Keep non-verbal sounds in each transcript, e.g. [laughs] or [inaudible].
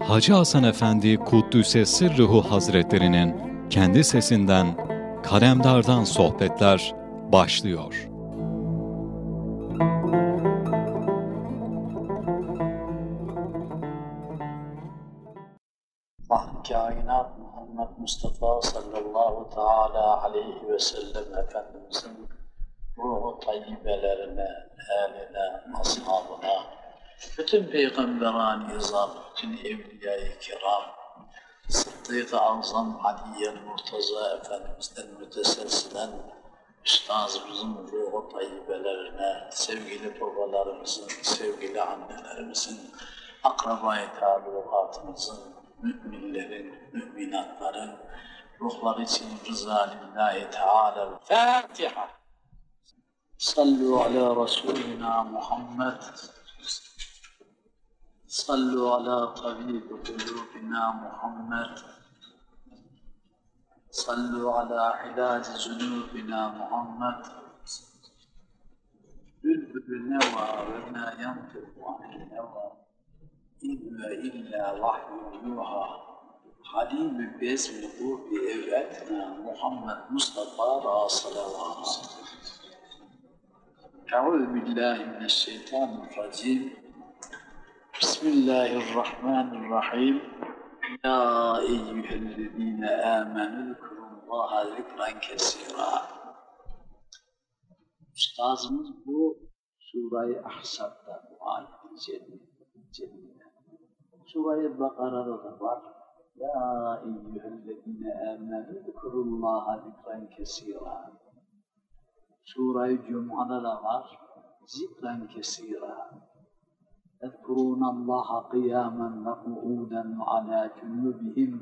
Hacı Hasan Efendi Kuddüs'e Sırrıhu Hazretlerinin kendi sesinden Kalemdar'dan sohbetler başlıyor. Kainat Muhammed Mustafa sallallahu teala aleyhi ve sellem Efendimizin ruhu tayyibelerine, eline, ashabına, bütün peygamberani izam, bütün evliya-i kiram, Sıddık-ı Azam Aliye Murtaza Efendimiz'den müteselsilen Üstazımızın ruhu tayyibelerine, sevgili babalarımızın, sevgili annelerimizin, akrabayı talukatımızın, müminlerin, müminatların ruhları için rıza lillahi teala. Fatiha. Sallu ala Resulina Muhammed. صلوا على طبيب قلوبنا محمد. صلوا على علاج جنوبنا محمد. بلبل النوى وما ينطق عن النوى إن إلا وحي يوحى. حليم باسم القلوب أولادنا محمد مصطفى را صلوات. أعوذ بالله من الشيطان الرجيم. Bismillahirrahmanirrahim. Ya eyyühellezine amenü zikurullaha zikran kesira. Üstazımız bu Sure-i Ahzab'da bu ayet-i celile. Sure-i Bakara'da da var. Ya eyyühellezine amenü zikurullaha zikran kesira. Sure-i Cuma'da da var. Zikran kesira. يذكرون الله قياما وقعودا وعلى جنوبهم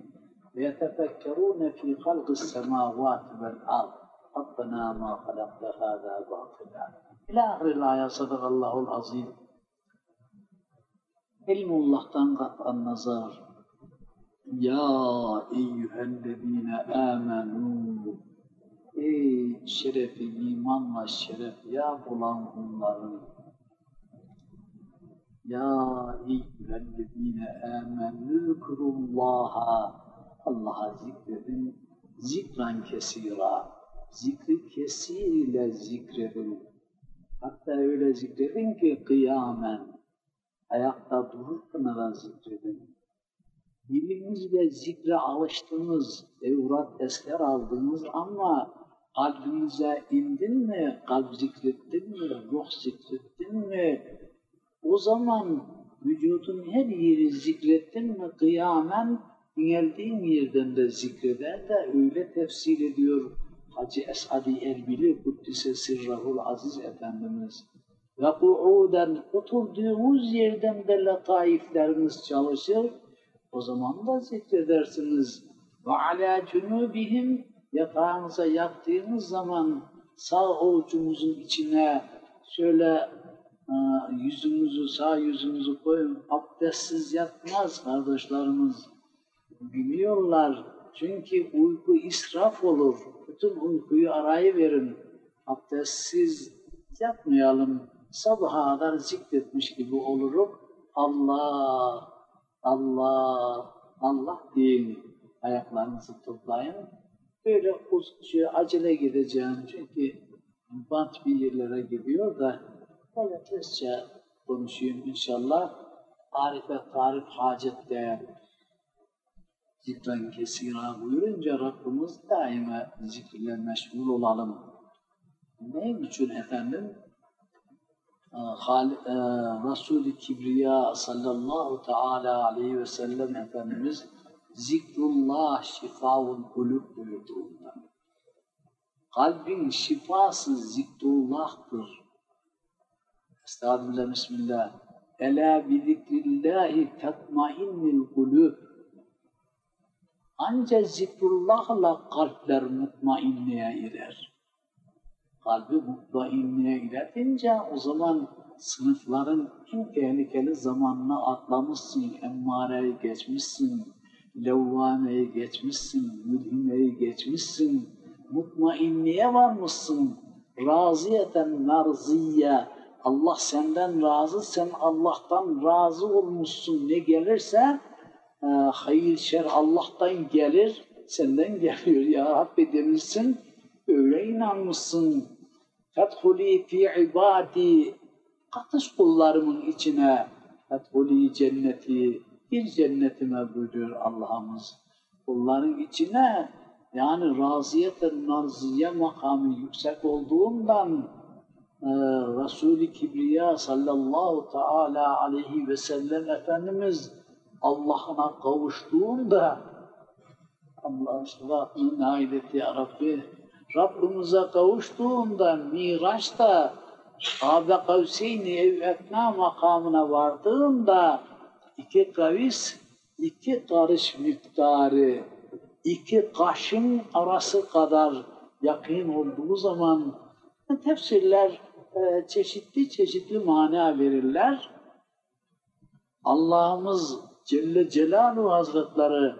ويتفكرون في خلق السماوات والأرض. ربنا ما خلقت هذا باطلا. إلى آخر الآية صدق الله العظيم. علم Allah'tan kat'an nazar Ya eyyühellezine amenu Ey şerefi imanla şeref ya bulan bunların Ya eyyühellezine amenü kurullaha. Allah'a zikredin zikran kesira. Zikri kesir ile zikredin. Hatta öyle zikredin ki kıyamen. Ayakta dururken da zikredin. Dilinizle zikre alıştınız evrat esker aldınız ama kalbinize indin mi kalp zikrettin mi ruh zikrettin mi o zaman vücudun her yeri zikrettin mi kıyamen geldiğin yerden de zikreder de öyle tefsir ediyor Hacı Esadi Erbili Kuddise Sirrahul Aziz Efendimiz. Ve ku'uden oturduğunuz yerden de letaifleriniz çalışır. O zaman da zikredersiniz. Ve alâ cunubihim yatağınıza yattığınız zaman sağ avucumuzun içine şöyle yüzümüzü, sağ yüzümüzü koyun. Abdestsiz yatmaz kardeşlerimiz. Biliyorlar. Çünkü uyku israf olur. Bütün uykuyu arayıverin. Abdestsiz yatmayalım. Sabaha kadar zikretmiş gibi olurum. Allah, Allah, Allah deyin. Ayaklarınızı toplayın. Böyle şey, acele gideceğim çünkü bant bir yerlere gidiyor da böyle tezce konuşayım inşallah. Arife tarif hacette zikren kesira buyurunca Rabbimiz daima zikirle meşgul olalım. Ne için efendim? e, Resul-i Kibriya sallallahu teala aleyhi ve sellem Efendimiz zikrullah şifaul kulub buyurduğunda kalbin şifası zikrullah'tır. Estağfirullah, Bismillah. Ela bi zikrillahi tatmainnil kulub. Ancak zikrullahla kalpler mutmainliğe erer kalbi mutmainliğe iletince o zaman sınıfların en tehlikeli zamanına atlamışsın, emmareyi geçmişsin, levvameyi geçmişsin, mülhimeyi geçmişsin, mutmainliğe varmışsın, raziyeten merziye, Allah senden razı, sen Allah'tan razı olmuşsun ne gelirse e, hayır şer Allah'tan gelir, senden geliyor ya Rabbi demişsin, öyle inanmışsın. Fethuli fi ibadi, katış kullarımın içine, fethuli cenneti, bir cennetime buyuruyor Allah'ımız. Kulların içine, yani raziyeten narziye makamı yüksek olduğundan, Resul-i Kibriya sallallahu teala aleyhi ve sellem Efendimiz Allah'ına kavuştuğunda Allah şifatını nail et ya Rabbi. Rabbimize kavuştuğunda Miraç'ta Kabe Kavseyni ev etna makamına vardığında iki kavis, iki karış miktarı, iki kaşın arası kadar yakın olduğu zaman tefsirler çeşitli çeşitli mana verirler. Allah'ımız Celle Celaluhu Hazretleri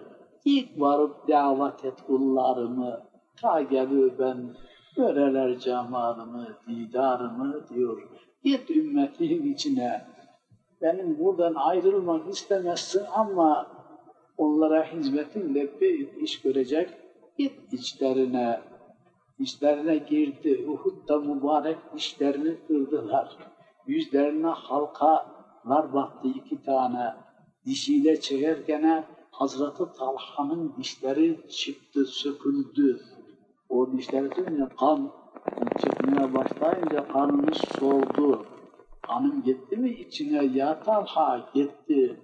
ilk varıp davet et kullarımı ta geliyor ben göreler cemalımı, didarımı diyor. Git ümmetin içine. Benim buradan ayrılmak istemezsin ama onlara hizmetinle büyük iş görecek. Git içlerine, İşlerine girdi. Uhud'da mübarek dişlerini kırdılar. Yüzlerine halkalar battı iki tane. Dişiyle çekerken Hazreti Talha'nın dişleri çıktı, söküldü. O dişleri dönünce kan çıkmaya başlayınca kanımız soğudu. Kanım gitti mi içine ya Talha gitti.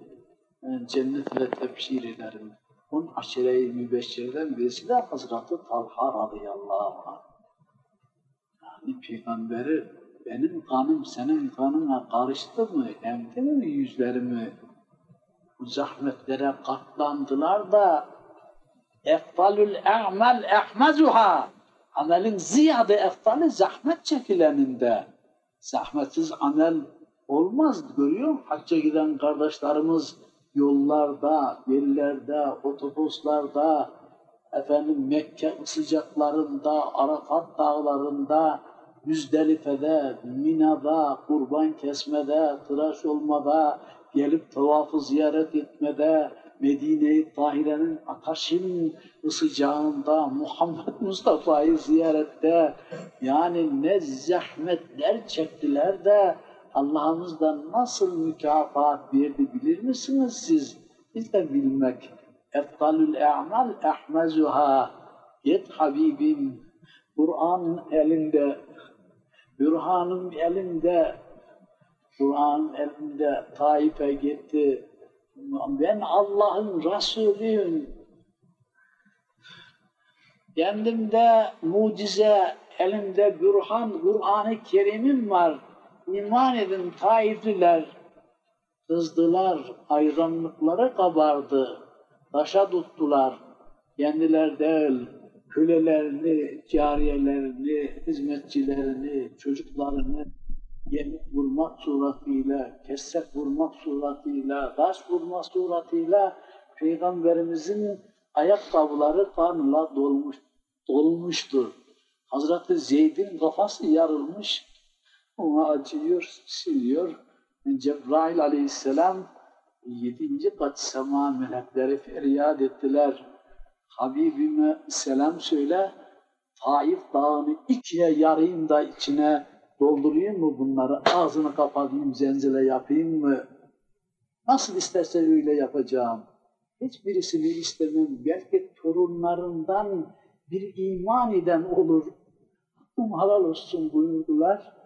Cennetle tebşir ederim. On aşire-i mübeşşirden birisi de Hazreti Talha radıyallahu anh. Yani peygamberi benim kanım senin kanına karıştı mı, emdi mi yüzlerimi? Bu zahmetlere katlandılar da eftalül e'mel ehmezuha amelin ziyade eftali zahmet çekileninde. Zahmetsiz amel olmaz. Görüyor musun? Hacca giden kardeşlerimiz yollarda, yerlerde, otobüslerde, efendim Mekke sıcaklarında, Arafat dağlarında, Müzdelife'de, Mina'da, kurban kesmede, tıraş olmada, gelip tavafı ziyaret etmede, Medine-i Tahire'nin ateşin sıcağında, Muhammed Mustafa'yı ziyarette, yani ne zahmetler çektiler de, Allah'ımızdan nasıl mükafat verdi bilir misiniz siz? Biz de bilmek. Eftalül e'mal ehmezuha. Git Habibim, Kur'an elinde, Bürhan'ın elinde, Kur'an elinde Taif'e gitti. Ben Allah'ın Resulüyüm. Kendimde mucize, elimde Bürhan, Kur'an-ı Kerim'im var iman edin Taifliler kızdılar, ayranlıkları kabardı, taşa tuttular. Kendiler değil, kölelerini, cariyelerini, hizmetçilerini, çocuklarını yemek vurmak suretiyle, kessek vurmak suretiyle, taş vurmak suretiyle Peygamberimizin ayakkabıları kanla dolmuş, dolmuştur. Hazreti Zeyd'in kafası yarılmış, ona acıyor, siliyor. Cebrail aleyhisselam yedinci kat sema melekleri feryat ettiler. Habibime selam söyle, Taif dağını ikiye yarayım da içine doldurayım mı bunları, ağzını kapatayım, zenzile yapayım mı? Nasıl isterse öyle yapacağım. Hiçbirisini istemem. Belki torunlarından bir iman eden olur. Hakkım halal olsun buyurdular.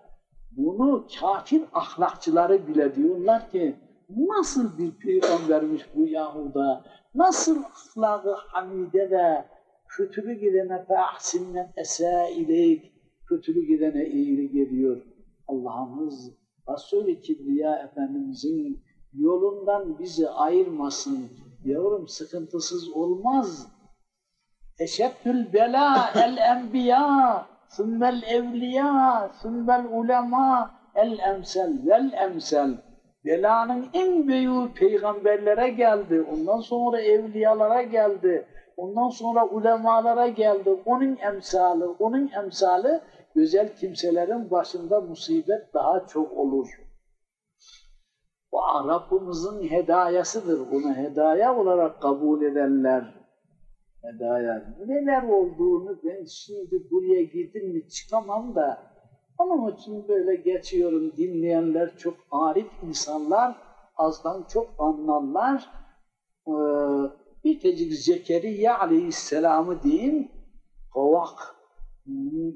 Bunu kafir ahlakçıları bile diyorlar ki nasıl bir peygambermiş bu Yahuda, nasıl ahlakı hamide de kötülük gidene fe'ahsinnen esâ ileyk, kötülük gidene iyilik ediyor. Allah'ımız Resul-i Kibriya Efendimizin yolundan bizi ayırmasın. Yavrum sıkıntısız olmaz. Eşeddül bela el enbiya sümmel evliya, sümmel ulema, el emsel vel emsel. Belanın en büyüğü peygamberlere geldi. Ondan sonra evliyalara geldi. Ondan sonra ulemalara geldi. Onun emsali, onun emsali güzel kimselerin başında musibet daha çok olur. O Rabbimizin hedayasıdır. Bunu hedaya olarak kabul edenler. Hedaya. Neler olduğunu ben şimdi buraya girdim mi çıkamam da onun için böyle geçiyorum. Dinleyenler çok arif insanlar, azdan çok anlarlar. Ee, bir tecik Zekeriya aleyhisselamı diyeyim, kovak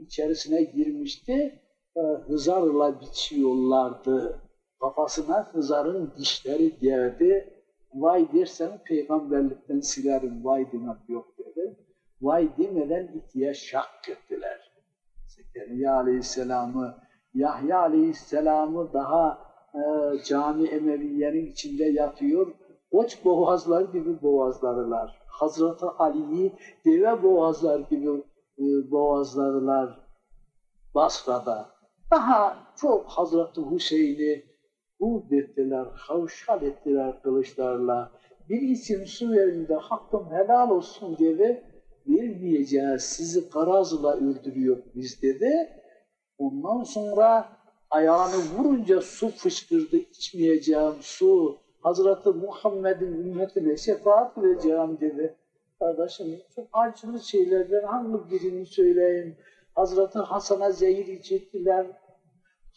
içerisine girmişti. Ee, hızarla biçiyorlardı. Kafasına hızarın dişleri geldi. Vay dersen peygamberlikten silerim, vay demek yok dedi. Vay demeden ikiye şak ettiler. Zekeriya Aleyhisselam'ı, Yahya Aleyhisselam'ı daha e, cami Emeviye'nin içinde yatıyor. Koç boğazlar gibi boğazlarılar. Hazreti Ali'yi deve boğazlar gibi e, boğazlarılar Basra'da. Daha çok Hazreti Hüseyin'i hud ettiler, havşal ettiler kılıçlarla. Bir için su verin de hakkım helal olsun dedi vermeyeceğiz, sizi karazla öldürüyor biz dedi. Ondan sonra ayağını vurunca su fışkırdı, içmeyeceğim su. Hazreti Muhammed'in ümmetine şefaat vereceğim dedi. Kardeşim çok acılı şeylerden hangi birini söyleyeyim? Hazreti Hasan'a zehir içirdiler.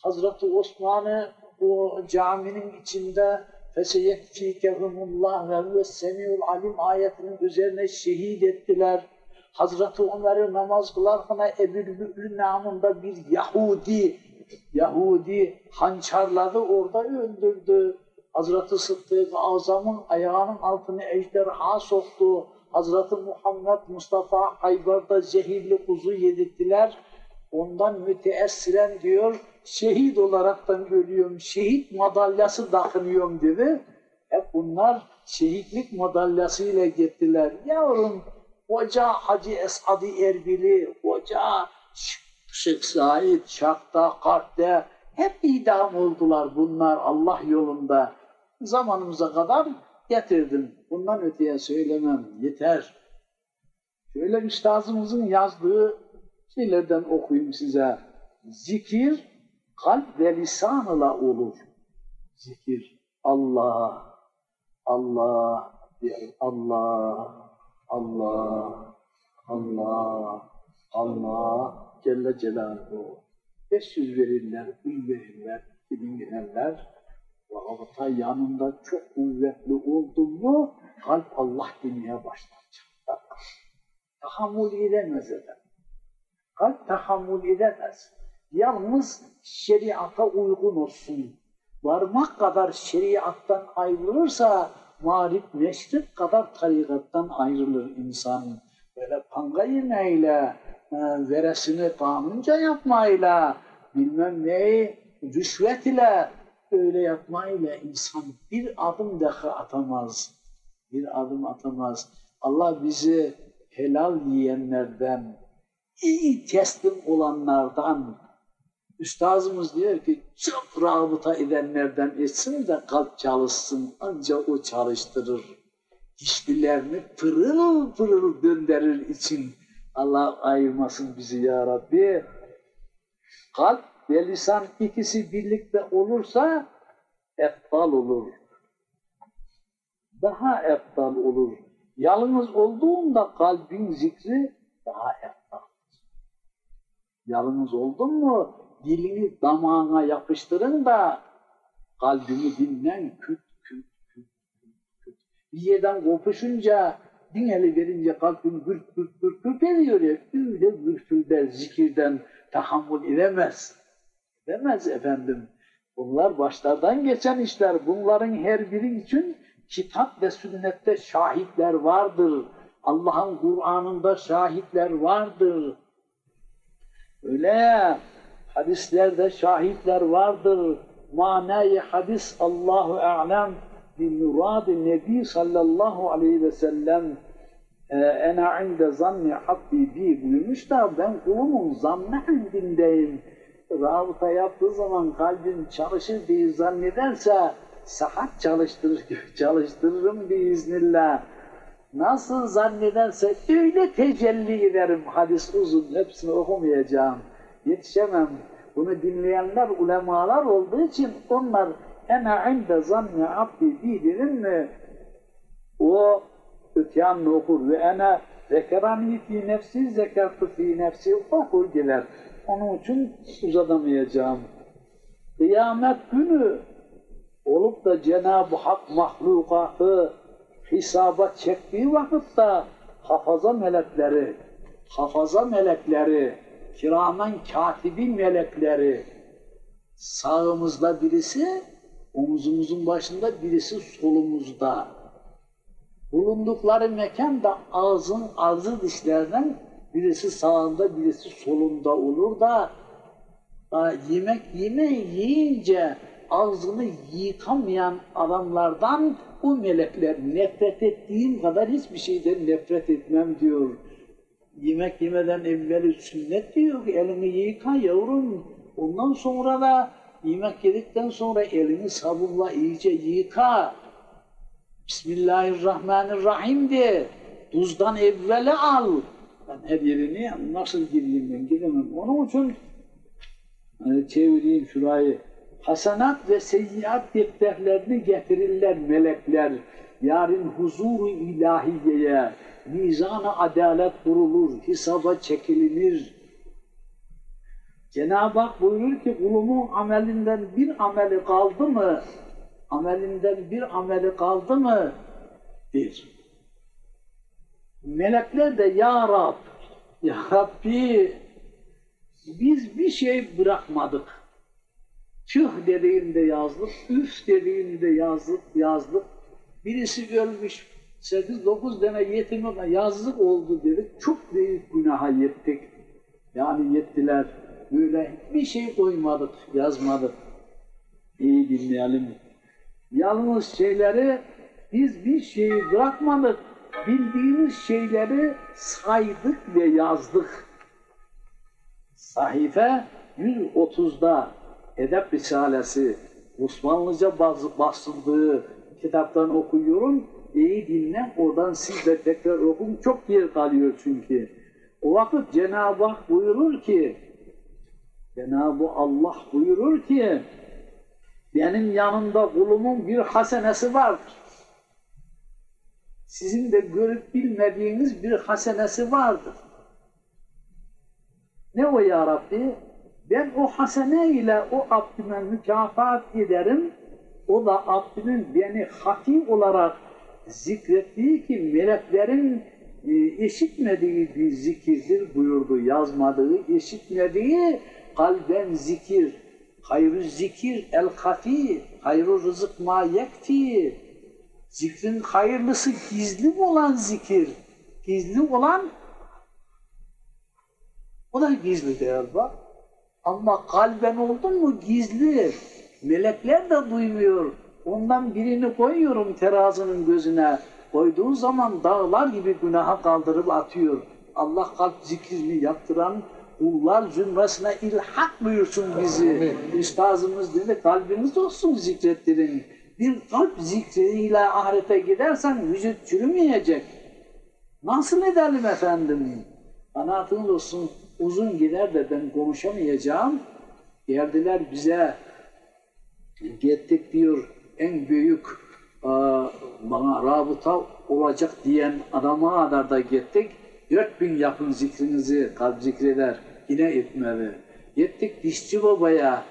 Hazreti Osman'ı o caminin içinde feseyekfikehumullah ve huves semiul alim ayetinin üzerine şehit ettiler. Hazreti Ömer'i namaz kılarken Ebu namında bir Yahudi, Yahudi hançarladı orada öldürdü. Hazreti Sıddık Azam'ın ayağının altını ejderha soktu. Hazreti Muhammed Mustafa Hayber'de zehirli kuzu yedirttiler. Ondan müteessiren diyor, şehit olaraktan ölüyorum, şehit madalyası takınıyorum dedi. Hep bunlar şehitlik madalyasıyla gittiler. Yavrum Hoca Hacı Esad-ı Erbili, Hoca Şık Said, Şak'ta, Kart'ta hep idam oldular bunlar Allah yolunda. Zamanımıza kadar getirdim. Bundan öteye söylemem. Yeter. Şöyle üstazımızın yazdığı şeylerden okuyayım size. Zikir kalp ve lisan ile olur. Zikir. Allah, Allah, Allah, Allah, Allah, Allah Celle Celaluhu. 500 verirler, ül verirler, 2000 verirler. Ve rabıta yanında çok kuvvetli oldu mu kalp Allah demeye başlar. Tahammül edemez eder. Kalp tahammül edemez. Yalnız şeriata uygun olsun. Varmak kadar şeriattan ayrılırsa marif neşrit kadar tarikattan ayrılır insan. Böyle panga yemeyle, e, veresini kanunca yapmayla, bilmem neyi rüşvet ile öyle yapmayla insan bir adım daha atamaz. Bir adım atamaz. Allah bizi helal yiyenlerden, iyi teslim olanlardan, Üstazımız diyor ki çok rabıta edenlerden etsin de kalp çalışsın ancak o çalıştırır. Dişlilerini pırıl pırıl döndürür için Allah ayırmasın bizi ya Rabbi. Kalp ve lisan ikisi birlikte olursa eftal olur. Daha eftal olur. Yalnız olduğunda kalbin zikri daha eftal. Yalnız oldun mu dilini damağına yapıştırın da kalbini dinlen küt küt küt küt. Bir yerden kopuşunca dineli verince kalbin gürk gürk gürk gürk ediyor ya öyle gürkülder zikirden tahammül edemez. Edemez efendim. Bunlar başlardan geçen işler. Bunların her biri için kitap ve sünnette şahitler vardır. Allah'ın Kur'an'ında şahitler vardır. Öyle hadislerde şahitler vardır. Manayı hadis Allahu alem bi murad-ı Nebi sallallahu aleyhi ve sellem e, ena inde zanni abdi bi buyurmuş da ben kulumun zannı indindeyim. Rabıta yaptığı zaman kalbim çalışır diye zannederse sahat çalıştırır [laughs] çalıştırırım biiznillah. Nasıl zannederse öyle tecelli ederim. Hadis uzun, hepsini okumayacağım yetişemem. Bunu dinleyenler ulemalar olduğu için onlar ene inde zanni abdi bilirim mi? O öteyanını okur ve ene zekerani fi nefsi zekertu fi nefsi okur gelir. Onun için uzatamayacağım. Kıyamet günü olup da Cenab-ı Hak mahlukatı hesaba çektiği vakitte hafaza melekleri, hafaza melekleri, kiramen katibi melekleri sağımızda birisi, omuzumuzun başında birisi solumuzda. Bulundukları mekan da ağzın ağzı dişlerden birisi sağında birisi solunda olur da yemek yeme yiyince ağzını yıkamayan adamlardan bu melekler nefret ettiğim kadar hiçbir şeyden nefret etmem diyor. Yemek yemeden evveli sünnet diyor ki elini yıka yavrum. Ondan sonra da yemek yedikten sonra elini sabunla iyice yıka. Bismillahirrahmanirrahim de. Tuzdan evveli al. Ben her yerini nasıl gireyim ben giremem. Onun için hani çevireyim şurayı. Hasanat ve seyyiat defterlerini getirirler melekler. Yarın huzuru ilahiyeye, mizana adalet kurulur, hesaba çekilinir. Cenab-ı Hak buyurur ki kulumun amelinden bir ameli kaldı mı? Amelinden bir ameli kaldı mı? Bir. Melekler de Ya Rab, Ya Rabbi biz bir şey bırakmadık. Tüh dediğinde yazdık, üf dediğinde yazdık, yazdık. Birisi ölmüş, 8-9 tane yetime yazlık oldu dedik. Çok büyük günaha yettik. Yani yettiler. Böyle bir şey koymadık, yazmadık. İyi dinleyelim. Yalnız şeyleri biz bir şeyi bırakmadık. Bildiğimiz şeyleri saydık ve yazdık. Sahife 130'da Edep Risalesi Osmanlıca basıldığı kitaptan okuyorum. İyi dinle, oradan siz de tekrar okun. Çok yer kalıyor çünkü. O vakit Cenab-ı Hak buyurur ki, Cenab-ı Allah buyurur ki, benim yanımda kulumun bir hasenesi vardır. Sizin de görüp bilmediğiniz bir hasenesi vardır. Ne o ya Rabbi? Ben o hasene ile o abdime mükafat ederim. O da abdimin beni hati olarak zikrettiği ki meleklerin e, eşitmediği bir zikirdir buyurdu. Yazmadığı, eşitmediği kalben zikir. Hayrü zikir el hafi, hayrü rızık ma yekti. Zikrin hayırlısı gizli olan zikir. Gizli olan o da gizli değer bak. Ama kalben oldu mu gizli. Melekler de duymuyor. Ondan birini koyuyorum terazının gözüne. Koyduğun zaman dağlar gibi günaha kaldırıp atıyor. Allah kalp zikrini yaptıran kullar zümresine ilhak buyursun bizi. Üstazımız dedi kalbimiz olsun zikrettirin. Bir kalp zikriyle ahirete gidersen vücut çürümeyecek. Nasıl edelim efendim? Kanaatınız olsun uzun gider de ben konuşamayacağım. Geldiler bize gittik diyor en büyük e, bana rabıta olacak diyen adama kadar da gittik. Dört bin yapın zikrinizi kalp zikreder. Yine etmedi. Gittik dişçi babaya.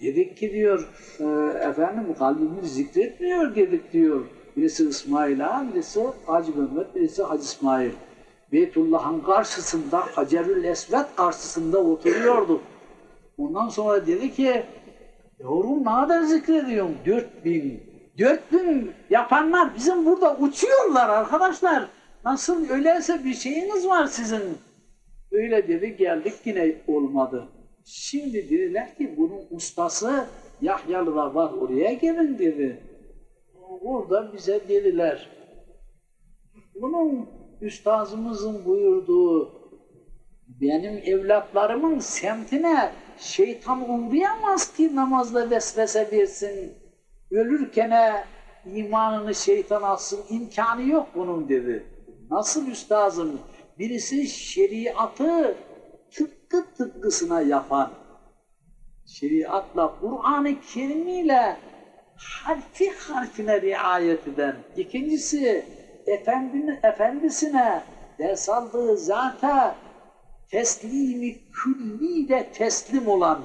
Dedik ki diyor e, efendim kalbimiz zikretmiyor dedik diyor. Birisi İsmail Ağa, birisi Hacı Mehmet, birisi Hacı İsmail. Beytullah'ın karşısında, Hacerül Esved karşısında oturuyordu. Ondan sonra dedi ki, yavrum ne kadar zikrediyorsun? Dört bin. Dört bin yapanlar bizim burada uçuyorlar arkadaşlar. Nasıl öyleyse bir şeyiniz var sizin. Öyle dedi geldik yine olmadı. Şimdi dediler ki bunun ustası Yahyalı'da var oraya gelin dedi. Orada bize dediler. Bunun üstazımızın buyurduğu benim evlatlarımın semtine şeytan uğrayamaz ki namazla vesvese versin. Ölürkene imanını şeytan alsın imkanı yok bunun dedi. Nasıl üstazım? Birisi şeriatı tıpkı tıpkısına yapan, şeriatla, Kur'an-ı Kerim ile harfi harfine riayet eden. İkincisi, efendinin, efendisine ders aldığı zata teslimi külli de teslim olan.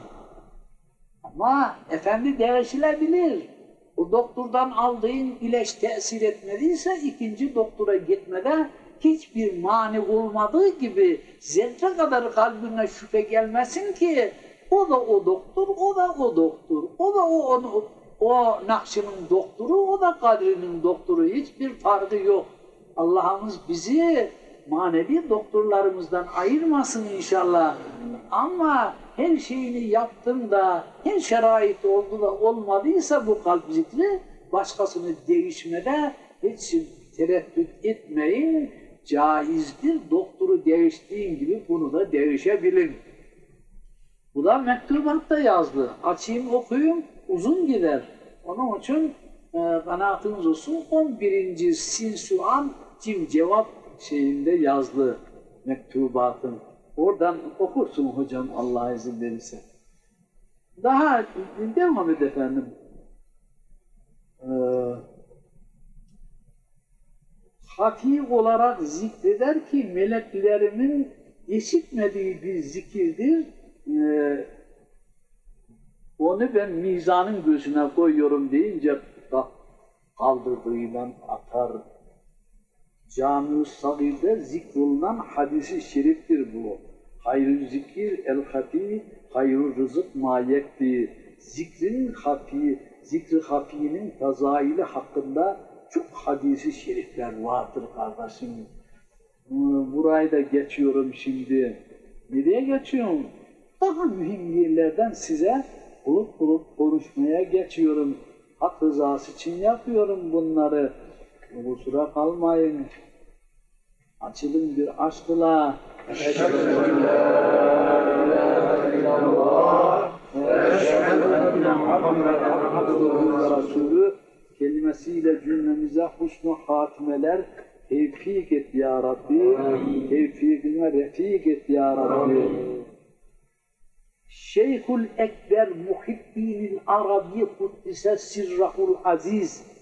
Ama efendi değişilebilir. O doktordan aldığın ilaç tesir etmediyse ikinci doktora gitmede hiçbir mani olmadığı gibi zerre kadar kalbine şüphe gelmesin ki o da o doktor, o da o doktor, o da o, o, o Nakşi'nin doktoru, o da Kadri'nin doktoru. Hiçbir farkı yok. Allah'ımız bizi manevi doktorlarımızdan ayırmasın inşallah. Ama her şeyini yaptın da, her şerait oldu da olmadıysa bu kalp zikri, başkasını değişmede hiç tereddüt etmeyin. Caizdir. Doktoru değiştiğin gibi bunu da değişebilin. Bu da mektubatta yazdı. Açayım okuyayım, uzun gider. Onun için e, kanaatınız olsun 11. Sinsuan Cim cevap şeyinde yazdı mektubatın. Oradan okursun hocam Allah izin verirse. Daha devam et efendim. Ee, hafi olarak zikreder ki meleklerimin işitmediği bir zikirdir. Ee, onu ben mizanın gözüne koyuyorum deyince kaldırdığıyla atar. Cami-ü Sagir'de zikrolunan hadisi şeriftir bu. Hayrü zikir el hafi, hayrü rızık ma yekfi. Zikrin hafi, zikri hafinin fazaili hakkında çok hadisi şerifler vardır kardeşim. Burayı da geçiyorum şimdi. Nereye geçiyorum? Daha mühim yerlerden size bulup bulup konuşmaya geçiyorum. Hak rızası için yapıyorum bunları. Kusura kalmayın. Açılın bir aşkla. Eşhedü resulü kelimesiyle cümlemize husnu hatimeler tevfik et ya Rabbi. Tevfikine refik et ya Rabbi. Şeyhül Ekber Muhiddinil Arabi Kuddise Sirrahul Aziz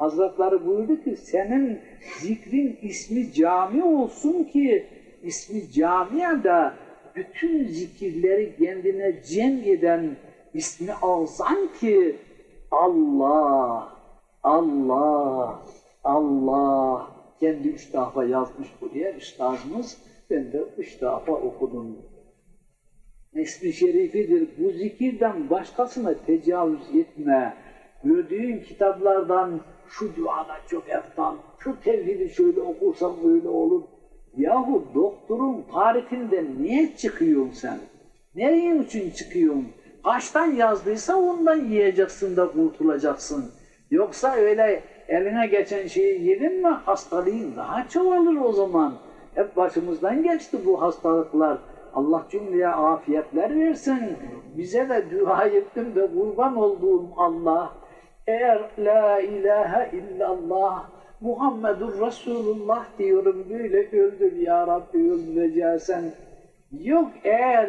Hazretleri buyurdu ki senin zikrin ismi cami olsun ki ismi camiada bütün zikirleri kendine cem eden ismi alsan ki Allah, Allah, Allah kendi defa yazmış buraya üstazımız ben de defa okudum. İsmi şerifidir. Bu zikirden başkasına tecavüz etme. Gördüğün kitaplardan şu duada çok eftan, şu tevhidi şöyle okursam böyle olur. Yahu doktorun tarifinde niye çıkıyorsun sen? Nereye için çıkıyorsun? Kaçtan yazdıysa ondan yiyeceksin de kurtulacaksın. Yoksa öyle eline geçen şeyi yedin mi hastalığın daha çoğalır o zaman. Hep başımızdan geçti bu hastalıklar. Allah cümleye afiyetler versin. Bize de dua ettim de kurban olduğum Allah eğer la ilahe illallah Muhammedur Resulullah diyorum böyle öldür ya Rabbi öldüreceksen. Yok eğer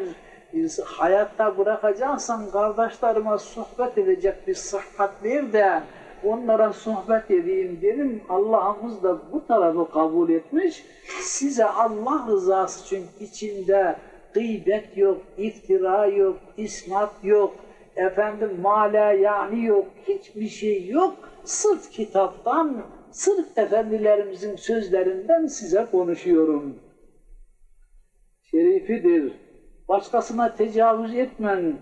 hayatta bırakacaksan kardeşlerime sohbet edecek bir sıhhat ver de onlara sohbet edeyim dedim. Allah'ımız da bu tarafı kabul etmiş. Size Allah rızası için içinde gıybet yok, iftira yok, isnat yok, efendim mala yani yok, hiçbir şey yok. Sırf kitaptan, sırf efendilerimizin sözlerinden size konuşuyorum. Şerifidir. Başkasına tecavüz etmen.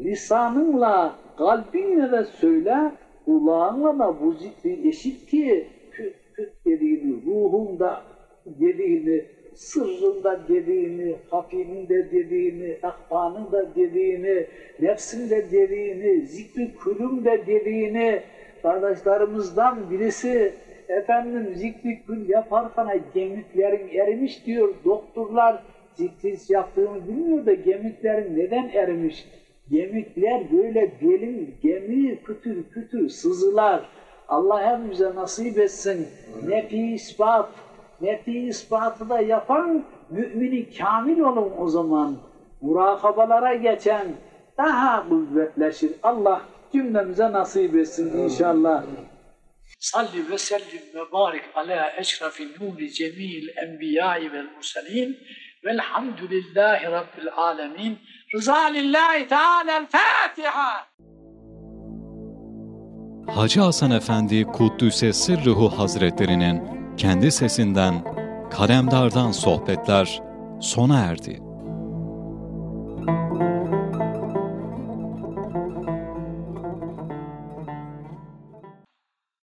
Lisanınla, kalbinle de söyle, kulağınla da bu zikri eşit ki küt küt dediğini, ruhunda dediğini, sırrında dediğini, hafifinde dediğini, akbanında dediğini, nefsinde dediğini, zikri külümde dediğini, kardeşlerimizden birisi efendim zikri kül yaparken gemiklerin erimiş diyor doktorlar zikri yaptığını bilmiyor da gemiklerin neden erimiş? Gemikler böyle belin gemi kütür kütür sızılar. Allah hepimize nasip etsin. Nefi ispat, nefi ispatı da yapan mümini kamil olun o zaman. Murakabalara geçen daha kuvvetleşir. Allah cümlemize nasip etsin inşallah. Salli ve sellim ve barik ala eşrafil nuri cemil enbiyai vel murselin velhamdülillahi rabbil alemin. Rıza lillahi teala Fatiha. Hacı Hasan Efendi Kuddüs'e Sırrıhu Hazretlerinin kendi sesinden Kalemdar'dan sohbetler sona erdi.